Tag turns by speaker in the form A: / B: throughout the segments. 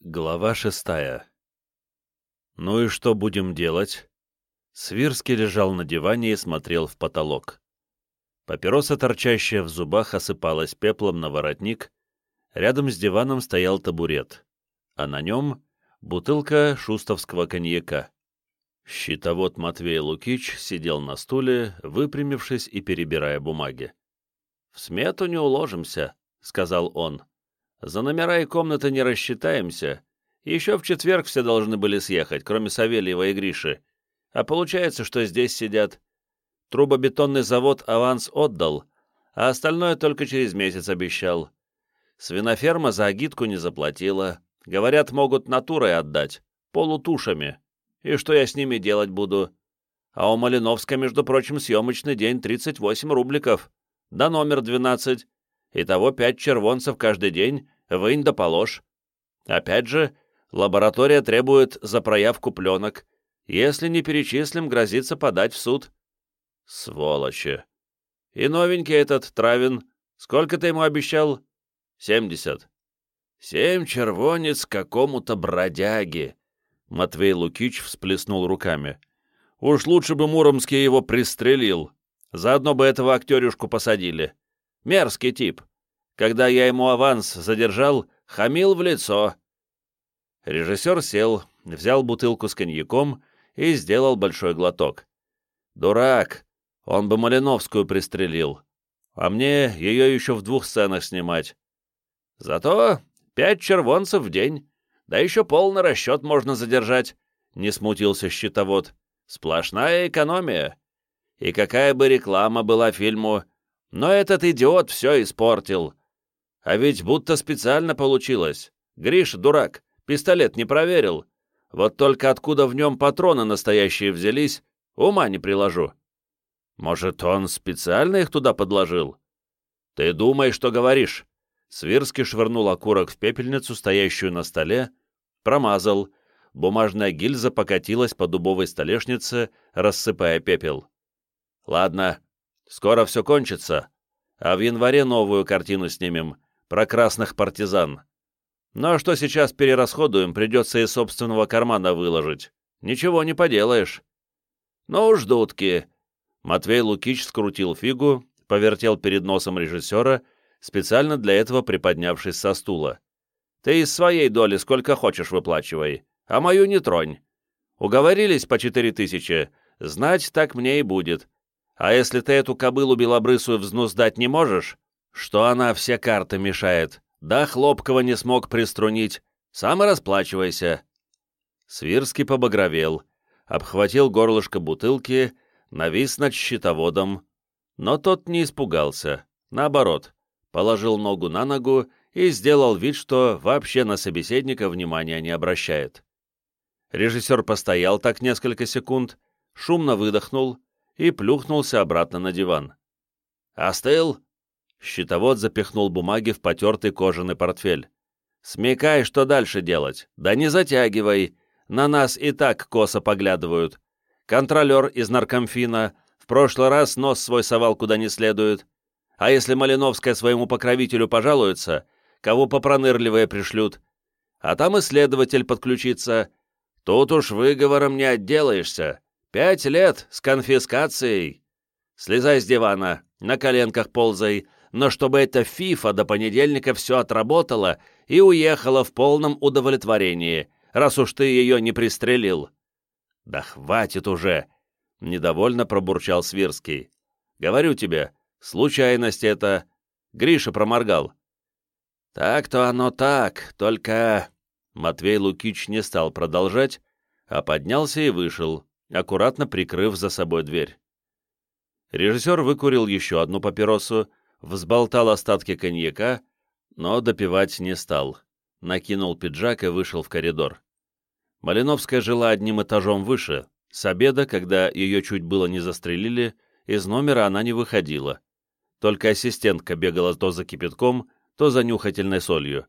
A: Глава шестая. «Ну и что будем делать?» Свирский лежал на диване и смотрел в потолок. Папироса, торчащая в зубах, осыпалась пеплом на воротник. Рядом с диваном стоял табурет, а на нем бутылка шустовского коньяка. Щитовод Матвей Лукич сидел на стуле, выпрямившись и перебирая бумаги. «В смету не уложимся», — сказал он. За номера и комнаты не рассчитаемся. Еще в четверг все должны были съехать, кроме Савельева и Гриши. А получается, что здесь сидят. Трубобетонный завод аванс отдал, а остальное только через месяц обещал. Свиноферма за агитку не заплатила. Говорят, могут натурой отдать, полутушами. И что я с ними делать буду? А у Малиновска, между прочим, съемочный день 38 рубликов. Да номер 12. Итого пять червонцев каждый день, вынь да положь. Опять же, лаборатория требует за проявку пленок. Если не перечислим, грозится подать в суд. Сволочи. И новенький этот, Травин, сколько ты ему обещал? Семьдесят. Семь червонец какому-то бродяге. Матвей Лукич всплеснул руками. Уж лучше бы Муромский его пристрелил. Заодно бы этого актерюшку посадили. Мерзкий тип. Когда я ему аванс задержал, хамил в лицо. Режиссер сел, взял бутылку с коньяком и сделал большой глоток. Дурак, он бы Малиновскую пристрелил. А мне ее еще в двух сценах снимать. Зато пять червонцев в день. Да еще полный расчет можно задержать, — не смутился щитовод. Сплошная экономия. И какая бы реклама была фильму, но этот идиот все испортил. А ведь будто специально получилось. Гриша, дурак, пистолет не проверил. Вот только откуда в нем патроны настоящие взялись, ума не приложу. Может, он специально их туда подложил? Ты думай, что говоришь. Свирский швырнул окурок в пепельницу, стоящую на столе, промазал. Бумажная гильза покатилась по дубовой столешнице, рассыпая пепел. Ладно, Скоро все кончится, а в январе новую картину снимем про красных партизан. Ну а что сейчас перерасходуем, придется из собственного кармана выложить. Ничего не поделаешь. Ну уж, дудки. Матвей Лукич скрутил фигу, повертел перед носом режиссера, специально для этого приподнявшись со стула. Ты из своей доли сколько хочешь выплачивай, а мою не тронь. Уговорились по четыре тысячи, знать так мне и будет. А если ты эту кобылу белобрысую взнуздать не можешь, что она все карты мешает, да Хлопкова не смог приструнить, сам и расплачивайся». Свирский побагровел, обхватил горлышко бутылки, навис над щитоводом, но тот не испугался, наоборот, положил ногу на ногу и сделал вид, что вообще на собеседника внимания не обращает. Режиссер постоял так несколько секунд, шумно выдохнул, и плюхнулся обратно на диван. «Остыл?» Щитовод запихнул бумаги в потертый кожаный портфель. «Смекай, что дальше делать. Да не затягивай. На нас и так косо поглядывают. Контролер из наркомфина в прошлый раз нос свой совал куда не следует. А если Малиновская своему покровителю пожалуется, кого попронырливые пришлют? А там исследователь подключится. Тут уж выговором не отделаешься. Пять лет с конфискацией. Слезай с дивана, на коленках ползай, но чтобы эта фифа до понедельника все отработала и уехала в полном удовлетворении, раз уж ты ее не пристрелил. Да хватит уже, недовольно пробурчал Свирский. Говорю тебе, случайность это. Гриша проморгал. Так-то оно так, только... Матвей Лукич не стал продолжать, а поднялся и вышел, аккуратно прикрыв за собой дверь. Режиссер выкурил еще одну папиросу, взболтал остатки коньяка, но допивать не стал. Накинул пиджак и вышел в коридор. Малиновская жила одним этажом выше. С обеда, когда ее чуть было не застрелили, из номера она не выходила. Только ассистентка бегала то за кипятком, то за нюхательной солью.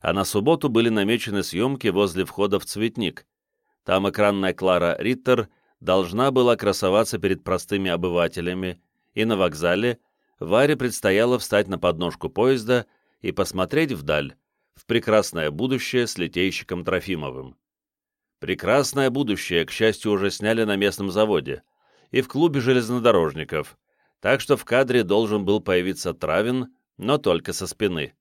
A: А на субботу были намечены съемки возле входа в цветник, там экранная Клара Риттер должна была красоваться перед простыми обывателями, и на вокзале Варе предстояло встать на подножку поезда и посмотреть вдаль, в прекрасное будущее с литейщиком Трофимовым. Прекрасное будущее, к счастью, уже сняли на местном заводе и в клубе железнодорожников, так что в кадре должен был появиться Травин, но только со спины.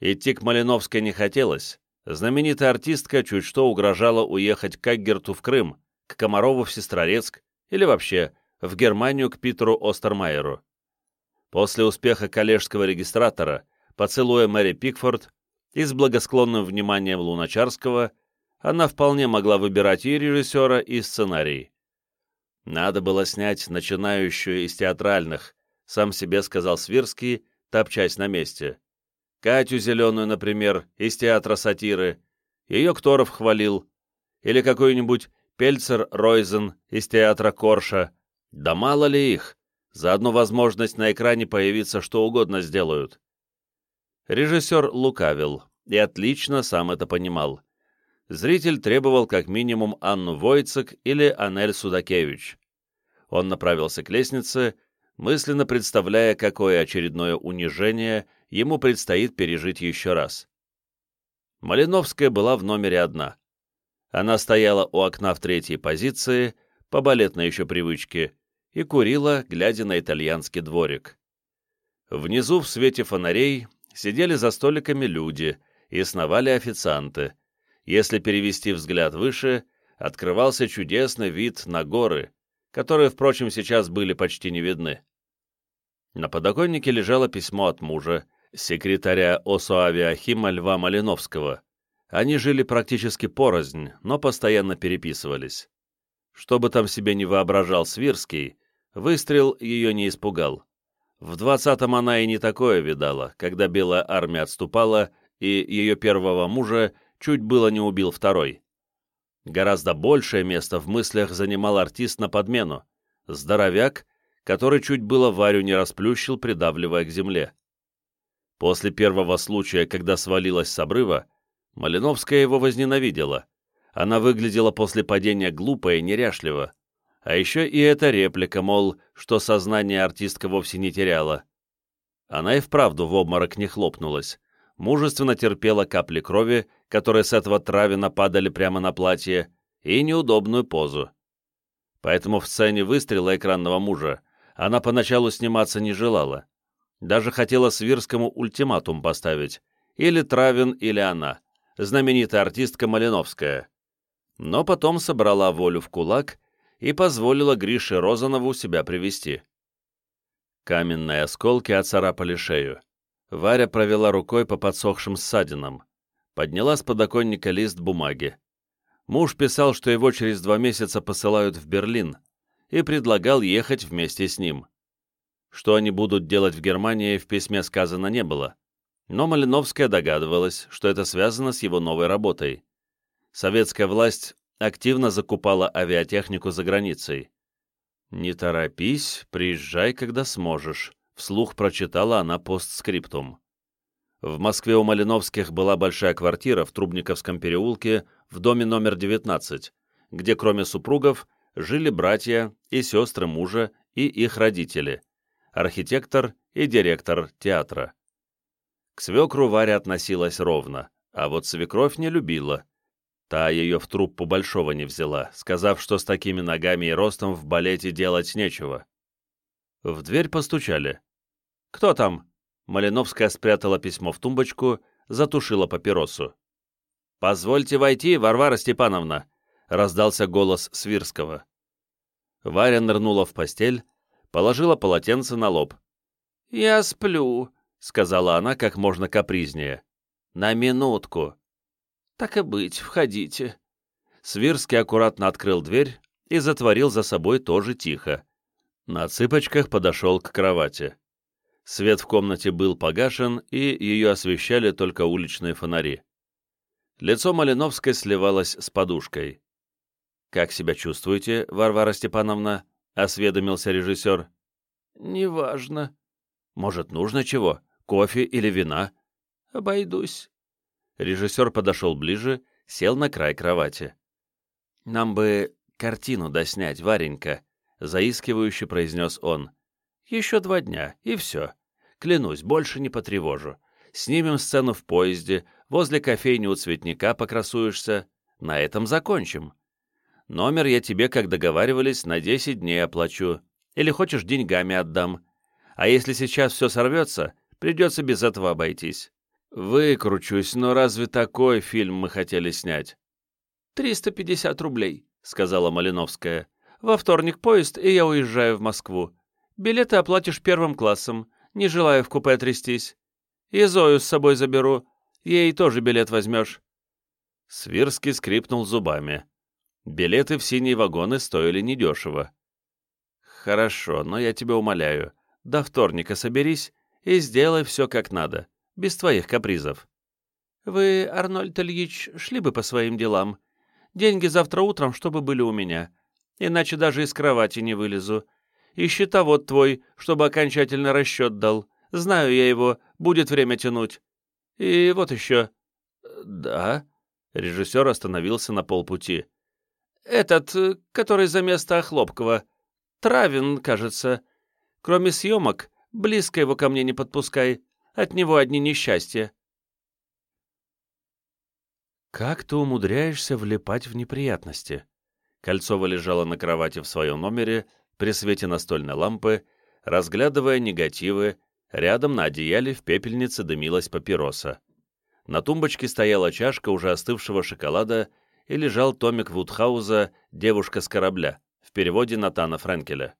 A: Идти к Малиновской не хотелось. Знаменитая артистка чуть что угрожала уехать к Аггерту в Крым, к Комарову в Сестрорецк или вообще в Германию к Питеру Остермайеру. После успеха коллежского регистратора, поцелуя Мэри Пикфорд и с благосклонным вниманием Луначарского, она вполне могла выбирать и режиссера, и сценарий. Надо было снять начинающую из театральных, сам себе сказал Свирский, топчась на месте. Катю Зеленую, например, из театра сатиры, ее Кторов хвалил, или какой-нибудь Пельцер Ройзен из театра Корша. Да мало ли их, за одну возможность на экране появиться что угодно сделают. Режиссер лукавил и отлично сам это понимал. Зритель требовал как минимум Анну Войцек или Анель Судакевич. Он направился к лестнице, мысленно представляя, какое очередное унижение – ему предстоит пережить еще раз. Малиновская была в номере одна. Она стояла у окна в третьей позиции, по балетной еще привычке, и курила, глядя на итальянский дворик. Внизу в свете фонарей сидели за столиками люди и сновали официанты. Если перевести взгляд выше, открывался чудесный вид на горы, которые, впрочем, сейчас были почти не видны. На подоконнике лежало письмо от мужа, секретаря ОСОАвиахима Льва Малиновского. Они жили практически порознь, но постоянно переписывались. Что бы там себе не воображал Свирский, выстрел ее не испугал. В двадцатом она и не такое видала, когда Белая армия отступала, и ее первого мужа чуть было не убил второй. Гораздо большее место в мыслях занимал артист на подмену, здоровяк, который чуть было Варю не расплющил, придавливая к земле. После первого случая, когда свалилась с обрыва, Малиновская его возненавидела. Она выглядела после падения глупо и неряшливо. А еще и эта реплика, мол, что сознание артистка вовсе не теряла. Она и вправду в обморок не хлопнулась. Мужественно терпела капли крови, которые с этого травина падали прямо на платье, и неудобную позу. Поэтому в сцене выстрела экранного мужа она поначалу сниматься не желала. Даже хотела Свирскому ультиматум поставить. Или Травин, или она. Знаменитая артистка Малиновская. Но потом собрала волю в кулак и позволила Грише Розанову себя привести. Каменные осколки оцарапали шею. Варя провела рукой по подсохшим ссадинам. Подняла с подоконника лист бумаги. Муж писал, что его через два месяца посылают в Берлин, и предлагал ехать вместе с ним. Что они будут делать в Германии, в письме сказано не было. Но Малиновская догадывалась, что это связано с его новой работой. Советская власть активно закупала авиатехнику за границей. «Не торопись, приезжай, когда сможешь», — вслух прочитала она постскриптум. В Москве у Малиновских была большая квартира в Трубниковском переулке в доме номер 19, где кроме супругов жили братья и сестры мужа и их родители, архитектор и директор театра. К свекру Варя относилась ровно, а вот свекровь не любила. Та ее в труппу большого не взяла, сказав, что с такими ногами и ростом в балете делать нечего. В дверь постучали. «Кто там?» Малиновская спрятала письмо в тумбочку, затушила папиросу. «Позвольте войти, Варвара Степановна!» — раздался голос Свирского. Варя нырнула в постель, положила полотенце на лоб. «Я сплю», — сказала она как можно капризнее. «На минутку». «Так и быть, входите». Свирский аккуратно открыл дверь и затворил за собой тоже тихо. На цыпочках подошел к кровати. Свет в комнате был погашен, и ее освещали только уличные фонари. Лицо Малиновской сливалось с подушкой. «Как себя чувствуете, Варвара Степановна?» — осведомился режиссер. «Неважно. Может, нужно чего? Кофе или вина?» «Обойдусь». Режиссер подошел ближе, сел на край кровати. «Нам бы картину доснять, Варенька», — заискивающе произнес он. «Еще два дня, и все. Клянусь, больше не потревожу. снимем сцену в поезде, возле кофейни у цветника покрасуешься. На этом закончим. Номер я тебе, как договаривались, на 10 дней оплачу. Или хочешь, деньгами отдам. А если сейчас все сорвется, придется без этого обойтись. Выкручусь, но разве такой фильм мы хотели снять? «Триста пятьдесят рублей», — сказала Малиновская. «Во вторник поезд, и я уезжаю в Москву. Билеты оплатишь первым классом, не желаю в купе трястись. И Зою с собой заберу, ей тоже билет возьмешь». Свирский скрипнул зубами. Билеты в синие вагоны стоили недешево. «Хорошо, но я тебя умоляю, до вторника соберись и сделай все как надо, без твоих капризов». «Вы, Арнольд Ильич, шли бы по своим делам. Деньги завтра утром, чтобы были у меня. Иначе даже из кровати не вылезу. И счетовод твой, чтобы окончательно расчет дал. Знаю я его, будет время тянуть. И вот еще». «Да?» Режиссер остановился на полпути. «Этот, который за место Охлопкова. Травин, кажется. Кроме съемок, близко его ко мне не подпускай. От него одни несчастья».
B: «Как ты умудряешься влипать в неприятности?» Кольцова лежала на кровати в своем номере при свете настольной лампы, разглядывая негативы, рядом на одеяле в пепельнице дымилась папироса. На тумбочке стояла чашка уже остывшего шоколада и лежал томик Вудхауза «Девушка с корабля» в переводе Натана Френкеля.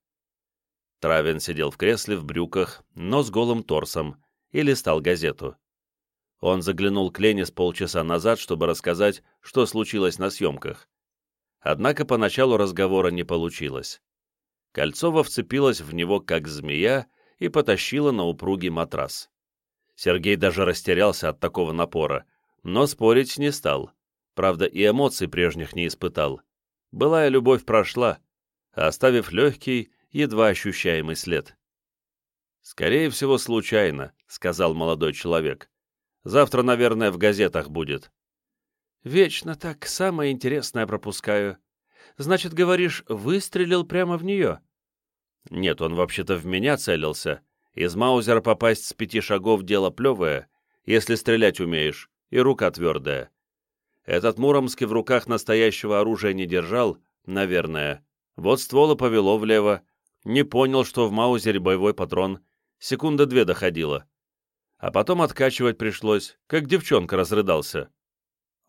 B: Травин сидел в кресле в брюках, но с голым торсом, и листал газету. Он заглянул к Лене с полчаса назад, чтобы рассказать, что случилось на съемках. Однако поначалу разговора не получилось. Кольцова вцепилась в него, как змея, и потащила на упругий матрас. Сергей даже растерялся от такого напора, но спорить не стал. Правда, и эмоций прежних не испытал. Былая любовь прошла, оставив легкий, едва ощущаемый след. «Скорее всего, случайно», — сказал молодой человек. «Завтра, наверное, в газетах будет». «Вечно так самое интересное пропускаю. Значит, говоришь, выстрелил прямо в нее?»
A: «Нет, он вообще-то в меня целился. Из Маузера попасть с пяти шагов дело плевое, если стрелять умеешь, и рука твердая. Этот Муромский в руках настоящего оружия не держал, наверное. Вот ствола повело влево. Не понял, что в Маузере боевой патрон. Секунда две доходила. А потом откачивать пришлось, как девчонка разрыдался.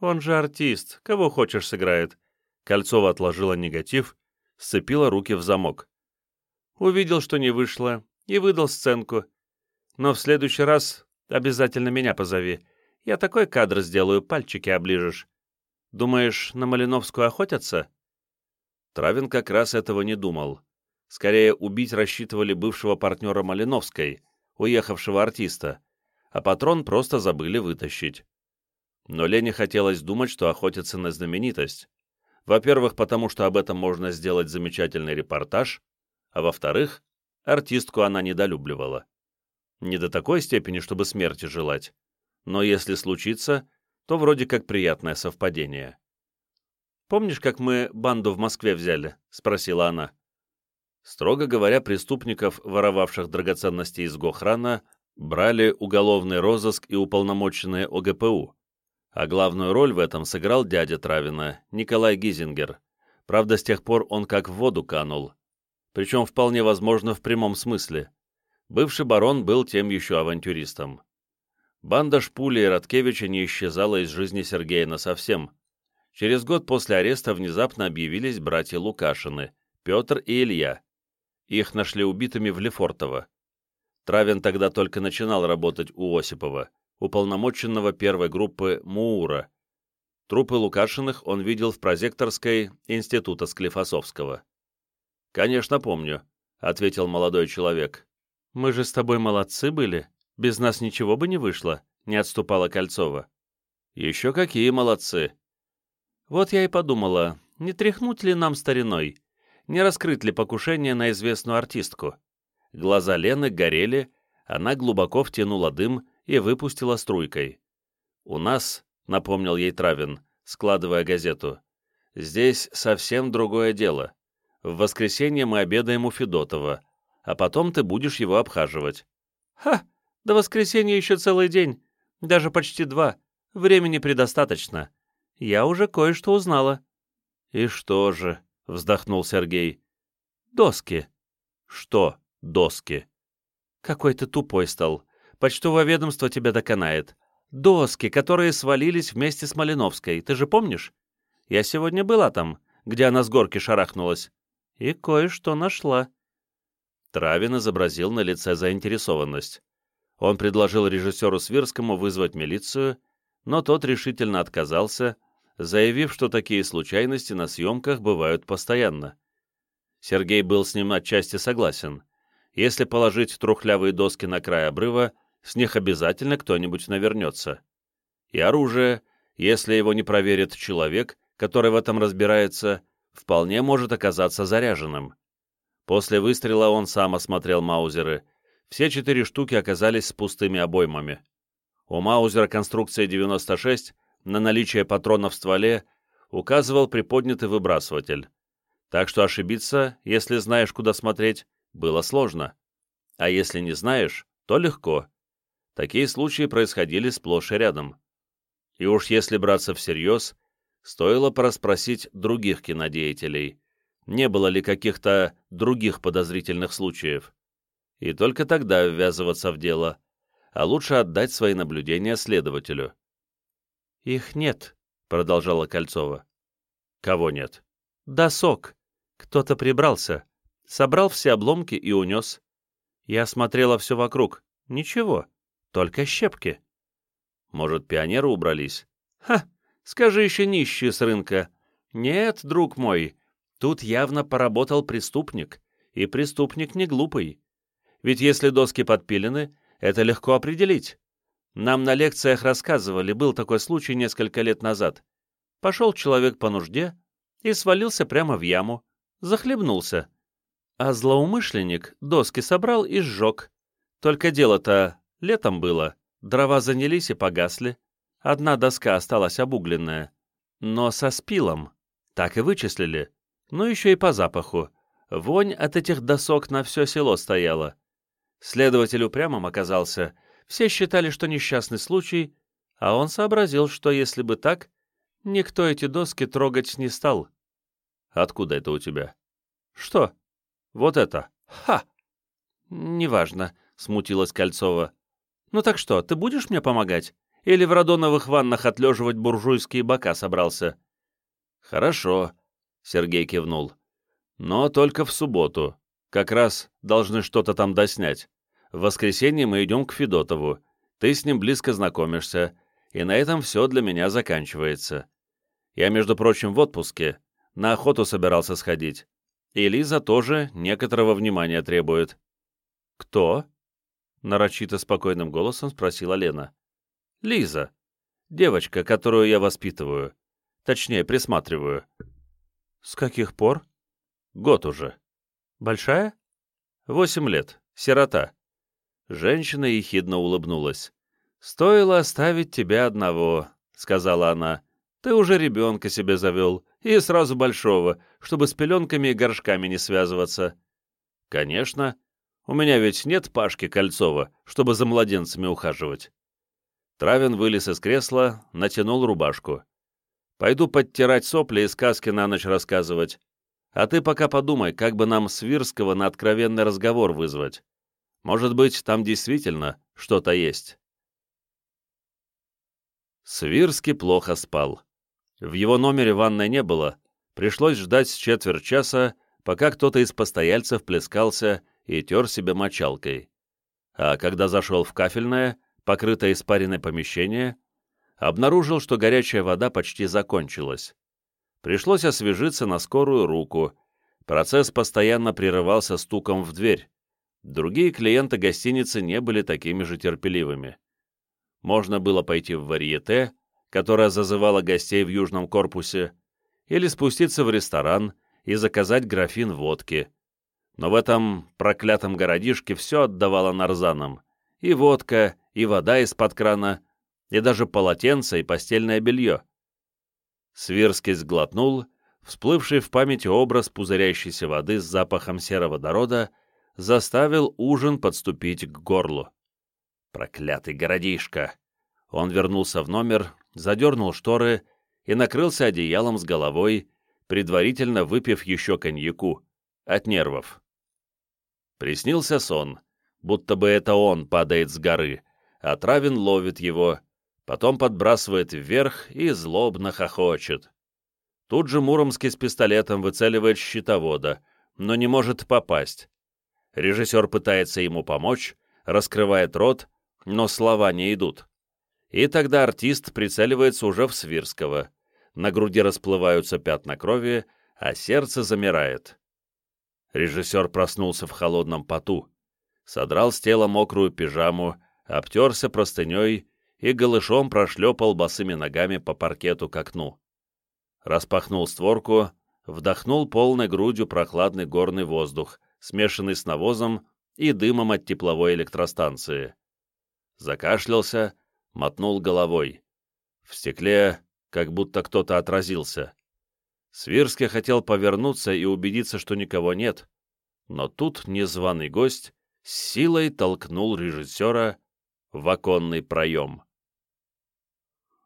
B: «Он же артист, кого хочешь сыграет».
A: Кольцова отложила негатив, сцепила руки в замок.
B: Увидел, что не вышло, и выдал сценку. Но в следующий раз обязательно меня позови. Я такой кадр сделаю, пальчики оближешь. Думаешь, на Малиновскую охотятся?»
A: Травин как раз этого не думал. Скорее, убить рассчитывали бывшего партнера Малиновской, уехавшего артиста, а патрон просто забыли вытащить. Но Лене хотелось думать, что охотятся на знаменитость. Во-первых, потому что об этом можно сделать замечательный репортаж, а во-вторых, артистку она недолюбливала. Не до такой степени, чтобы смерти желать, но если случится, то вроде как приятное совпадение.
B: «Помнишь, как мы банду в Москве взяли?» — спросила она.
A: Строго говоря, преступников, воровавших драгоценности из Гохрана, брали уголовный розыск и уполномоченные ОГПУ, а главную роль в этом сыграл дядя Травина, Николай Гизингер. Правда, с тех пор он как в воду канул. Причем вполне возможно в прямом смысле. Бывший барон был тем еще авантюристом. Банда Шпули и Роткевича не исчезала из жизни Сергея насовсем. Через год после ареста внезапно объявились братья Лукашины, Петр и Илья. Их нашли убитыми в Лефортово. Травин тогда только начинал работать у Осипова, уполномоченного первой группы МУУРа. Трупы Лукашиных он видел в прозекторской института Склифосовского. «Конечно, помню», — ответил молодой человек.
B: «Мы же с тобой молодцы были. Без нас ничего бы не вышло», — не отступала Кольцова.
A: «Еще какие молодцы!»
B: Вот я и подумала, не тряхнуть ли нам стариной, не раскрыть ли покушение на известную артистку.
A: Глаза Лены горели, она глубоко втянула дым и выпустила струйкой. «У нас», — напомнил ей Травин, складывая газету, — «здесь совсем другое дело. В воскресенье мы обедаем у Федотова, а потом ты будешь его обхаживать».
B: «Ха! До воскресенья еще целый день. Даже почти два. Времени предостаточно. Я уже кое-что узнала».
A: «И что же?» — вздохнул Сергей.
B: «Доски».
A: «Что доски?»
B: «Какой ты тупой стал. Почтовое ведомство тебя доконает. Доски, которые свалились вместе с Малиновской, ты же помнишь? Я сегодня была там, где она с горки шарахнулась. И кое-что нашла».
A: Травин изобразил на лице заинтересованность. Он предложил режиссеру Свирскому вызвать милицию, но тот решительно отказался, заявив, что такие случайности на съемках бывают постоянно. Сергей был с ним отчасти согласен. Если положить трухлявые доски на край обрыва, с них обязательно кто-нибудь навернется. И оружие, если его не проверит человек, который в этом разбирается, вполне может оказаться заряженным. После выстрела он сам осмотрел маузеры. Все четыре штуки оказались с пустыми обоймами. У маузера конструкции 96 на наличие патронов в стволе указывал приподнятый выбрасыватель. Так что ошибиться, если знаешь, куда смотреть, было сложно. А если не знаешь, то легко. Такие случаи происходили сплошь и рядом. И уж если браться всерьез, стоило порасспросить других кинодеятелей, не было ли каких-то других подозрительных случаев. И только тогда ввязываться в дело, а лучше отдать свои наблюдения следователю.
B: «Их нет», — продолжала Кольцова.
A: «Кого нет?»
B: «Досок. Кто-то прибрался, собрал все обломки и унес. Я смотрела все вокруг. Ничего, только щепки».
A: «Может, пионеры убрались?»
B: «Ха! Скажи еще нищие с рынка. Нет, друг мой, тут явно поработал преступник, и преступник не глупый. Ведь если доски подпилены, это легко определить. Нам на лекциях рассказывали, был такой случай несколько лет назад. Пошел человек по нужде и свалился прямо в яму, захлебнулся. А злоумышленник доски собрал и сжег. Только дело-то летом было, дрова занялись и погасли. Одна доска осталась обугленная. Но со спилом. Так и вычислили. Ну еще и по запаху. Вонь от этих досок на все село стояла. Следователь упрямым оказался все считали, что несчастный случай, а он сообразил, что если бы так, никто эти доски трогать не стал.
A: Откуда это у тебя?
B: Что?
A: Вот это.
B: Ха! Неважно, смутилась Кольцова. Ну так что, ты будешь мне помогать? Или в радоновых ваннах отлеживать буржуйские бока собрался?
A: Хорошо, Сергей кивнул. Но только в субботу. Как раз должны что-то там доснять. В воскресенье мы идем к Федотову. Ты с ним близко знакомишься, и на этом все для меня заканчивается. Я, между прочим, в отпуске. На охоту собирался сходить. И Лиза тоже некоторого внимания требует.
B: «Кто?» — нарочито спокойным голосом спросила Лена.
A: «Лиза. Девочка, которую я воспитываю. Точнее, присматриваю».
B: «С каких пор?»
A: «Год уже».
B: «Большая?»
A: «Восемь лет. Сирота. Женщина ехидно улыбнулась. «Стоило оставить тебя одного», — сказала она. «Ты уже ребенка себе завел, и сразу большого, чтобы с пеленками и горшками не связываться». «Конечно. У меня ведь нет Пашки Кольцова, чтобы за младенцами ухаживать». Травин вылез из кресла, натянул рубашку. «Пойду подтирать сопли и сказки на ночь рассказывать. А ты пока подумай, как бы нам Свирского на откровенный разговор вызвать. Может быть, там действительно что-то есть. Свирский плохо спал. В его номере ванной не было. Пришлось ждать с четверть часа, пока кто-то из постояльцев плескался и тер себе мочалкой. А когда зашел в кафельное, покрытое испаренное помещение, обнаружил, что горячая вода почти закончилась. Пришлось освежиться на скорую руку. Процесс постоянно прерывался стуком в дверь. Другие клиенты гостиницы не были такими же терпеливыми. Можно было пойти в варьете, которая зазывала гостей в южном корпусе, или спуститься в ресторан и заказать графин водки. Но в этом проклятом городишке все отдавало нарзанам. И водка, и вода из-под крана, и даже полотенце и постельное белье. Свирский сглотнул, всплывший в памяти образ пузырящейся воды с запахом сероводорода — заставил ужин подступить к горлу. Проклятый городишко!
B: Он вернулся в номер, задернул шторы и накрылся одеялом с головой, предварительно выпив еще коньяку, от нервов. Приснился сон, будто бы это он падает с горы, а Травин ловит его, потом подбрасывает вверх и злобно хохочет. Тут же Муромский с пистолетом выцеливает щитовода, но не может попасть. Режиссер пытается ему помочь, раскрывает рот, но слова не идут. И тогда артист прицеливается уже в Свирского. На груди расплываются пятна крови, а сердце замирает. Режиссер проснулся в холодном поту, содрал с тела мокрую пижаму, обтерся простыней и голышом прошлепал босыми ногами по паркету к окну. Распахнул створку, вдохнул полной грудью прохладный горный воздух, смешанный с навозом и дымом от тепловой электростанции. Закашлялся, мотнул головой. В стекле как будто кто-то отразился. Свирский хотел повернуться и убедиться, что никого нет, но тут незваный гость с силой толкнул режиссера в оконный проем.